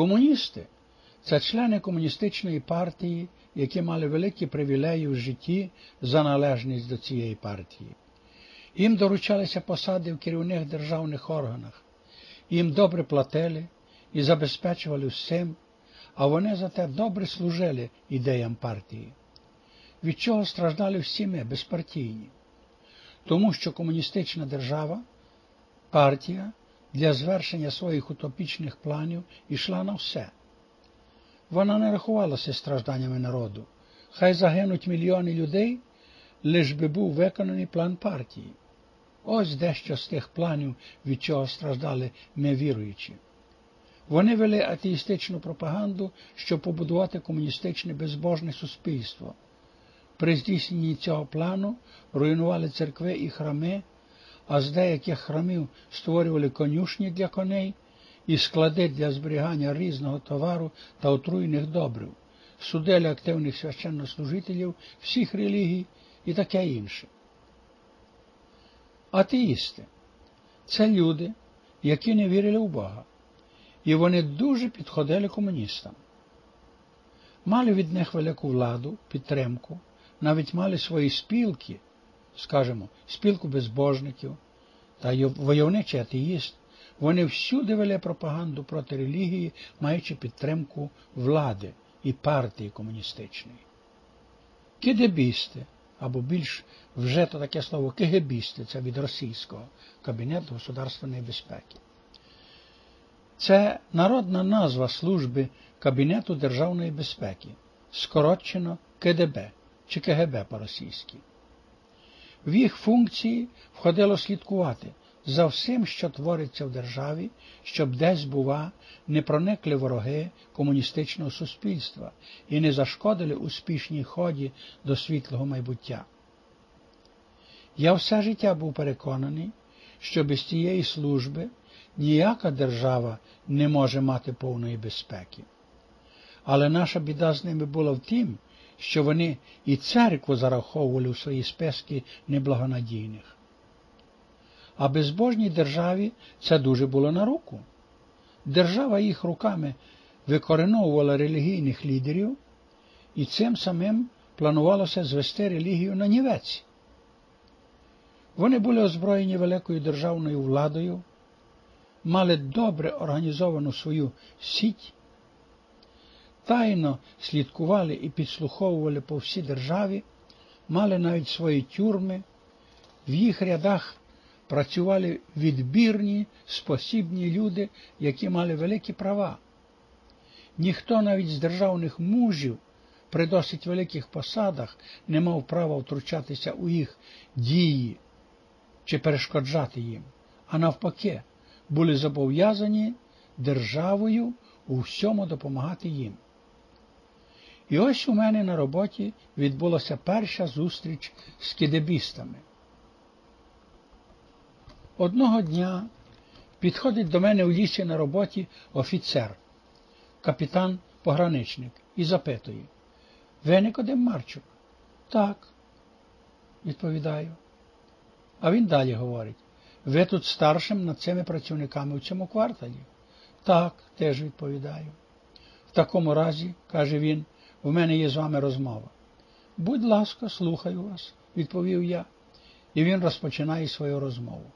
Комуністи це члени комуністичної партії, які мали великі привілеї в житті за належність до цієї партії. Їм доручалися посади в керівних державних органах, їм добре платили і забезпечували всім, а вони зате добре служили ідеям партії. Від чого страждали всі ми, безпартійні? Тому що комуністична держава, партія для звершення своїх утопічних планів йшла на все. Вона не рахувалася стражданнями народу. Хай загинуть мільйони людей, лиш би був виконаний план партії. Ось дещо з тих планів, від чого страждали ми віруючі. Вони вели атеїстичну пропаганду, щоб побудувати комуністичне безбожне суспільство. При здійсненні цього плану руйнували церкви і храми, а з деяких храмів створювали конюшні для коней і склади для зберігання різного товару та отруйних добрив, судили активних священнослужителів всіх релігій і таке інше. Атеїсти це люди, які не вірили в Бога, і вони дуже підходили комуністам. Мали від них велику владу, підтримку, навіть мали свої спілки, скажімо, спілку безбожників та войовничий атеїст, вони всюди вели пропаганду проти релігії, маючи підтримку влади і партії комуністичної. Кидебісти, або більш вже то таке слово кегебісти, це від російського Кабінету государственної безпеки. Це народна назва служби Кабінету Державної безпеки, скорочено КДБ чи КГБ по-російськи. В їх функції входило слідкувати за всім, що твориться в державі, щоб десь, бува, не проникли вороги комуністичного суспільства і не зашкодили успішній ході до світлого майбуття. Я все життя був переконаний, що без цієї служби ніяка держава не може мати повної безпеки. Але наша біда з ними була в тім, що вони і церкву зараховували у свої списки неблагонадійних. А безбожній державі це дуже було на руку. Держава їх руками викореновувала релігійних лідерів, і цим самим планувалося звести релігію на нівець. Вони були озброєні великою державною владою, мали добре організовану свою сіть, тайно слідкували і підслуховували по всій державі, мали навіть свої тюрми, в їх рядах працювали відбірні, спосібні люди, які мали великі права. Ніхто навіть з державних мужів при досить великих посадах не мав права втручатися у їх дії чи перешкоджати їм, а навпаки, були зобов'язані державою у всьому допомагати їм. І ось у мене на роботі відбулася перша зустріч з кидебістами. Одного дня підходить до мене у лісі на роботі офіцер, капітан-пограничник, і запитує Ви Никодим Марчук? Так, відповідаю. А він далі говорить ви тут старшим над цими працівниками в цьому кварталі? Так, теж відповідаю. В такому разі, каже він, в мене є з вами розмова. Будь ласка, слухаю вас, відповів я, і він розпочинає свою розмову.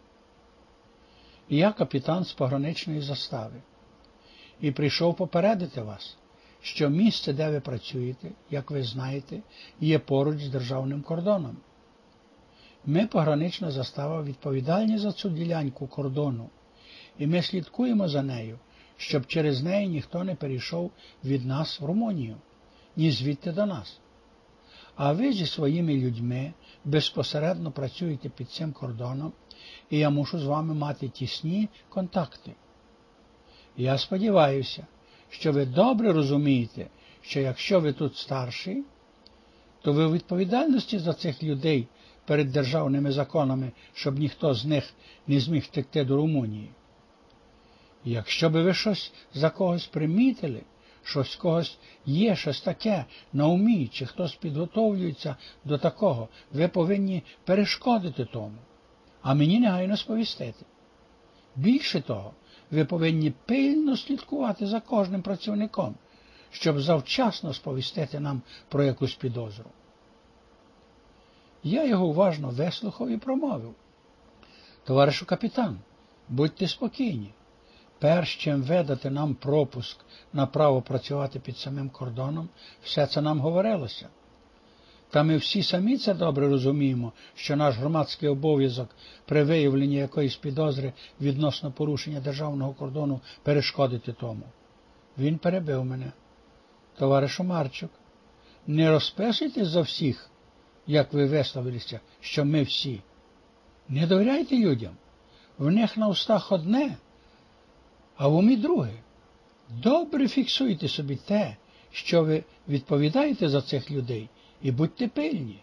Я капітан з пограничної застави, і прийшов попередити вас, що місце, де ви працюєте, як ви знаєте, є поруч з державним кордоном. Ми, погранична застава, відповідальні за цю ділянку кордону, і ми слідкуємо за нею, щоб через неї ніхто не перейшов від нас в Румунію, ні звідти до нас. А ви зі своїми людьми безпосередньо працюєте під цим кордоном, і я мушу з вами мати тісні контакти. Я сподіваюся, що ви добре розумієте, що якщо ви тут старший, то ви у відповідальності за цих людей перед державними законами, щоб ніхто з них не зміг втекти до Румунії. Якщо би ви щось за когось примітили, щось когось є, щось таке на умі, чи хтось підготовлюється до такого, ви повинні перешкодити тому, а мені негайно сповістити. Більше того, ви повинні пильно слідкувати за кожним працівником, щоб завчасно сповістити нам про якусь підозру. Я його уважно вислухав і промовив. Товаришу капітан, будьте спокійні. Перш чим видати нам пропуск на право працювати під самим кордоном, все це нам говорилося. Та ми всі самі це добре розуміємо, що наш громадський обов'язок при виявленні якоїсь підозри відносно порушення державного кордону перешкодити тому. Він перебив мене. Товаришу Марчук, не розписуйте за всіх, як ви висловилися, що ми всі. Не довіряйте людям. В них на устах одне, а в умі друге. Добре фіксуйте собі те, що ви відповідаєте за цих людей, і будьте пильні.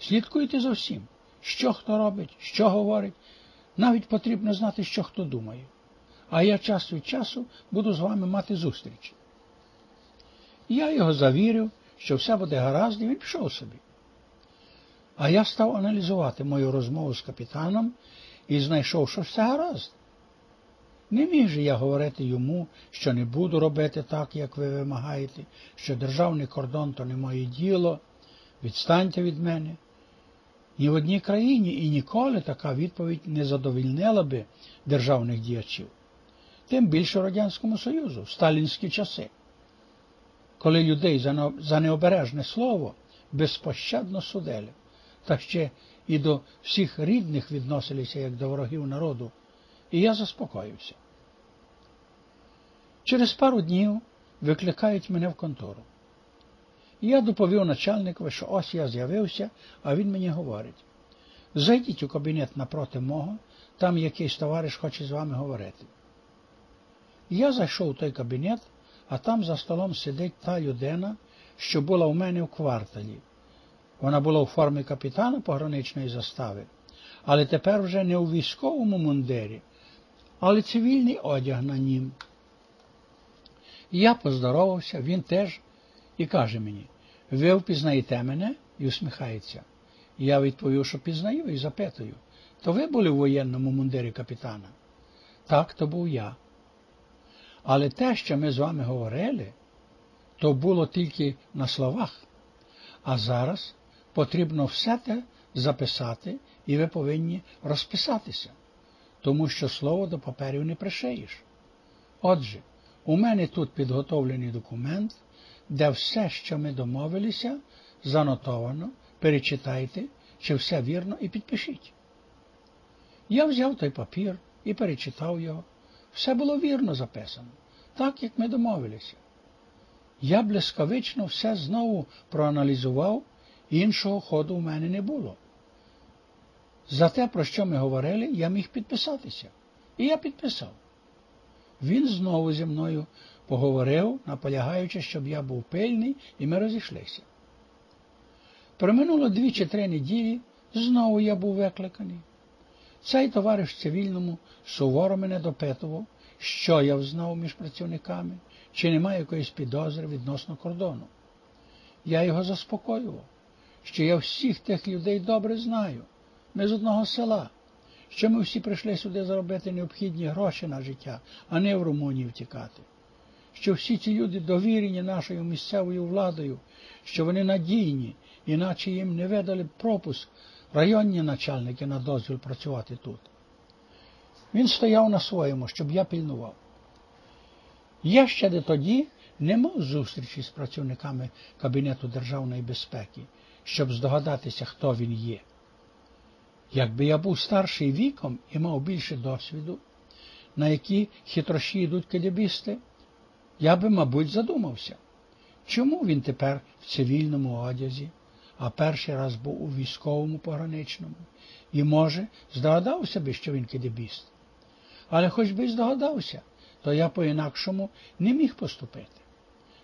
Слідкуйте за всім, що хто робить, що говорить. Навіть потрібно знати, що хто думає. А я час від часу буду з вами мати зустріч. Я його завірив, що все буде гаразд, і він пішов собі. А я став аналізувати мою розмову з капітаном і знайшов, що все гаразд. Не міг же я говорити йому, що не буду робити так, як ви вимагаєте, що державний кордон то не моє діло, відстаньте від мене. Ні в одній країні і ніколи така відповідь не задовільнила би державних діячів, тим більше Радянському Союзу, в сталінські часи, коли людей за необережне слово безпощадно судили та ще і до всіх рідних відносилися як до ворогів народу, і я заспокоївся. Через пару днів викликають мене в контору. Я доповів начальникові, що ось я з'явився, а він мені говорить зайдіть у кабінет напроти мого, там якийсь товариш хоче з вами говорити. Я зайшов у той кабінет, а там за столом сидить та людина, що була у мене в кварталі. Вона була у формі капітана пограничної застави, але тепер вже не у військовому мундирі, але цивільний одяг на нім. Я поздоровався, він теж, і каже мені, ви впізнаєте мене і усміхається. Я відповів, що пізнаю і запитую. То ви були в воєнному мундирі капітана? Так, то був я. Але те, що ми з вами говорили, то було тільки на словах. А зараз потрібно все те записати, і ви повинні розписатися, тому що слово до паперів не пришиєш. Отже, у мене тут підготовлений документ, де все, що ми домовилися, занотовано, перечитайте, чи все вірно, і підпишіть. Я взяв той папір і перечитав його. Все було вірно записано, так як ми домовилися. Я блискавично все знову проаналізував Іншого ходу в мене не було. За те, про що ми говорили, я міг підписатися. І я підписав. Він знову зі мною поговорив, наполягаючи, щоб я був пильний, і ми розійшлися. Проминуло дві чи три неділі, знову я був викликаний. Цей товариш цивільному суворо мене допитував, що я взнав між працівниками, чи немає якоїсь підозри відносно кордону. Я його заспокоював що я всіх тих людей добре знаю. Ми з одного села, що ми всі прийшли сюди заробити необхідні гроші на життя, а не в Румунії втікати. Що всі ці люди довірені нашою місцевою владою, що вони надійні, іначе їм не видали пропуск районні начальники на дозвіл працювати тут. Він стояв на своєму, щоб я пильнував. Я ще де тоді не мав зустрічі з працівниками Кабінету державної безпеки, щоб здогадатися, хто він є. Якби я був старший віком і мав більше досвіду, на які хитроші йдуть калібісти, я би, мабуть, задумався, чому він тепер в цивільному одязі, а перший раз був у військовому пограничному, і, може, здогадався би, що він кидебіст. Але хоч би й здогадався, то я по-інакшому не міг поступити,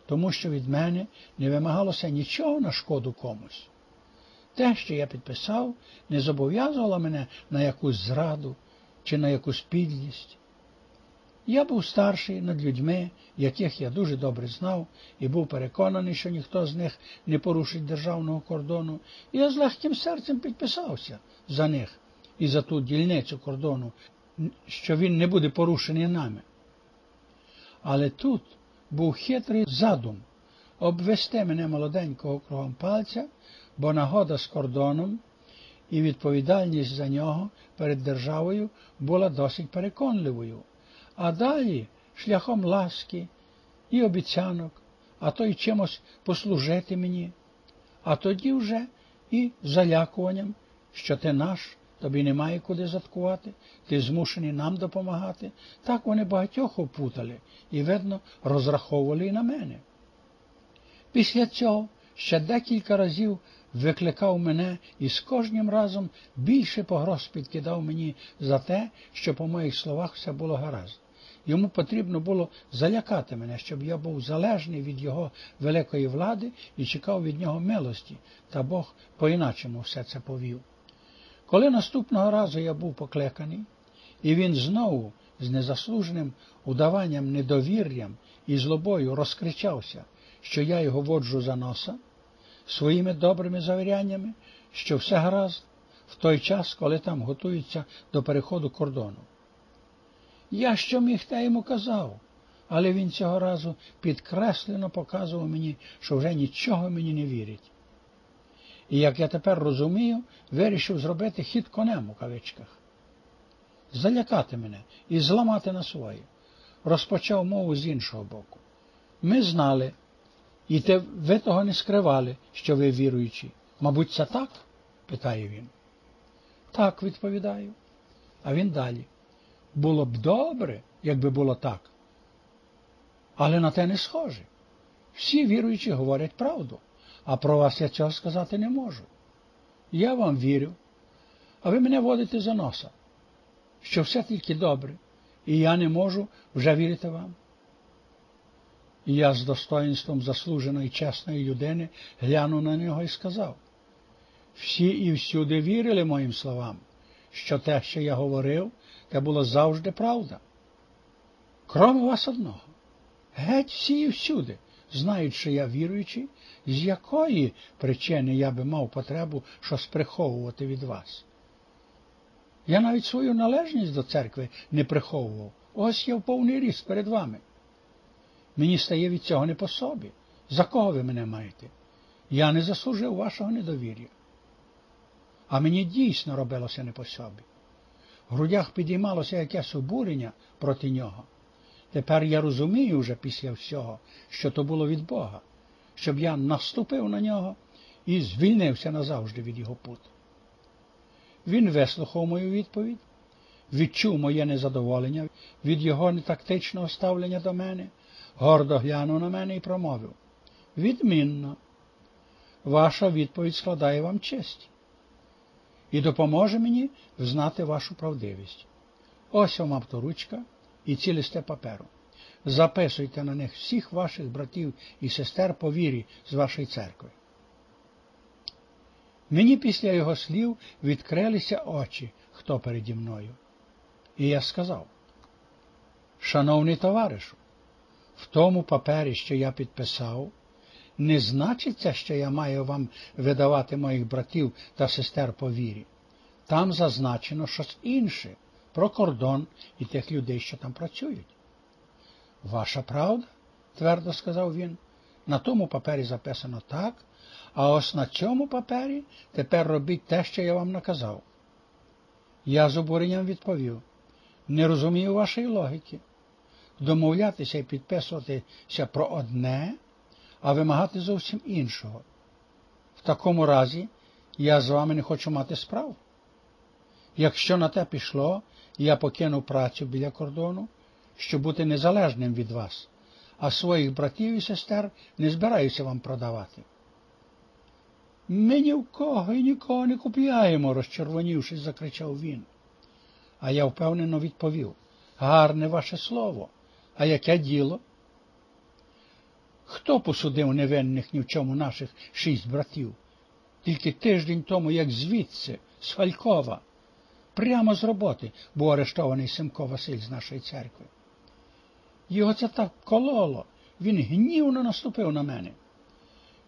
тому що від мене не вимагалося нічого на шкоду комусь. Те, що я підписав, не зобов'язувало мене на якусь зраду чи на якусь підлість. Я був старший над людьми, яких я дуже добре знав, і був переконаний, що ніхто з них не порушить державного кордону, і я з легким серцем підписався за них і за ту дільницю кордону, що він не буде порушений нами. Але тут був хитрий задум обвести мене молоденького кругом пальця, бо нагода з кордоном і відповідальність за нього перед державою була досить переконливою. А далі шляхом ласки і обіцянок, а то й чимось послужити мені, а тоді вже і залякуванням, що ти наш, тобі немає куди заткувати, ти змушений нам допомагати. Так вони багатьох опутали і, видно, розраховували і на мене. Після цього ще декілька разів викликав мене і з кожним разом більше погроз підкидав мені за те, що по моїх словах все було гаразд. Йому потрібно було залякати мене, щоб я був залежний від його великої влади і чекав від нього милості, та Бог по-іначому все це повів. Коли наступного разу я був покликаний, і він знову з незаслуженим удаванням недовір'ям і злобою розкричався, що я його воджу за носа, своїми добрими завіряннями, що все гаразд в той час, коли там готуються до переходу кордону. Я що міг те йому казав, але він цього разу підкреслено показував мені, що вже нічого мені не вірить. І, як я тепер розумію, вирішив зробити хід конем у кавичках, залякати мене і зламати на своє. Розпочав мову з іншого боку. Ми знали, і те ви того не скривали, що ви віруючі. Мабуть, це так? питає він. Так, відповідаю. А він далі. Було б добре, якби було так. Але на те не схоже. Всі віруючі говорять правду, а про вас я цього сказати не можу. Я вам вірю, а ви мене водите за носа, що все тільки добре, і я не можу вже вірити вам. І я з достоїнством заслуженої чесної людини глянув на нього і сказав всі і всюди вірили моїм словам, що те, що я говорив, те було завжди правда. Кроме вас одного. Геть всі і всюди знають, що я віруючий, з якої причини я би мав потребу щось приховувати від вас. Я навіть свою належність до церкви не приховував. Ось я в повний ріст перед вами. Мені стає від цього не по собі. За кого ви мене маєте? Я не заслужив вашого недовір'я. А мені дійсно робилося не по собі. В грудях підіймалося якесь обурення проти нього. Тепер я розумію вже після всього, що то було від Бога, щоб я наступив на нього і звільнився назавжди від його пут. Він вислухав мою відповідь, відчув моє незадоволення від його нетактичного ставлення до мене, гордо глянув на мене і промовив Відмінно, ваша відповідь складає вам честь і допоможе мені взнати вашу правдивість. Ось вам авторучка і ці паперу. Записуйте на них всіх ваших братів і сестер по вірі з вашої церкви. Мені після його слів відкрилися очі, хто переді мною. І я сказав, шановний товаришу, в тому папері, що я підписав, не значиться, що я маю вам видавати моїх братів та сестер по вірі. Там зазначено щось інше про кордон і тих людей, що там працюють. Ваша правда, твердо сказав він, на тому папері записано так, а ось на цьому папері тепер робіть те, що я вам наказав. Я з обуренням відповів не розумію вашої логіки. Домовлятися і підписуватися про одне, а вимагати зовсім іншого. В такому разі я з вами не хочу мати справу. Якщо на те пішло, я покинув працю біля кордону, щоб бути незалежним від вас, а своїх братів і сестер не збираюся вам продавати. Ми ні в кого і нікого не купляємо, розчервонівшись, закричав він. А я впевнено відповів гарне ваше слово, а яке діло? Хто посудив невинних ні в чому наших шість братів? Тільки тиждень тому, як звідси, з Фалькова, прямо з роботи був арештований Семко Василь з нашої церкви. Його це так кололо, він гнівно наступив на мене.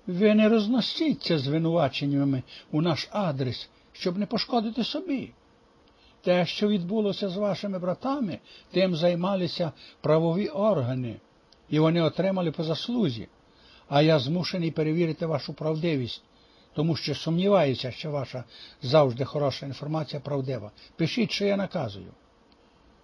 Ви не розносіться звинуваченнями у наш адрес, щоб не пошкодити собі. Те, що відбулося з вашими братами, тим займалися правові органи, і вони отримали по заслузі. А я змушений перевірити вашу правдивість, тому що сумніваюся, що ваша завжди хороша інформація правдива. Пишіть, що я наказую.